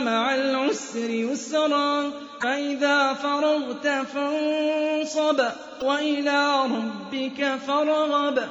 مع العسر يسرا فإذا فرغت فانصب وإلى ربك فارغب.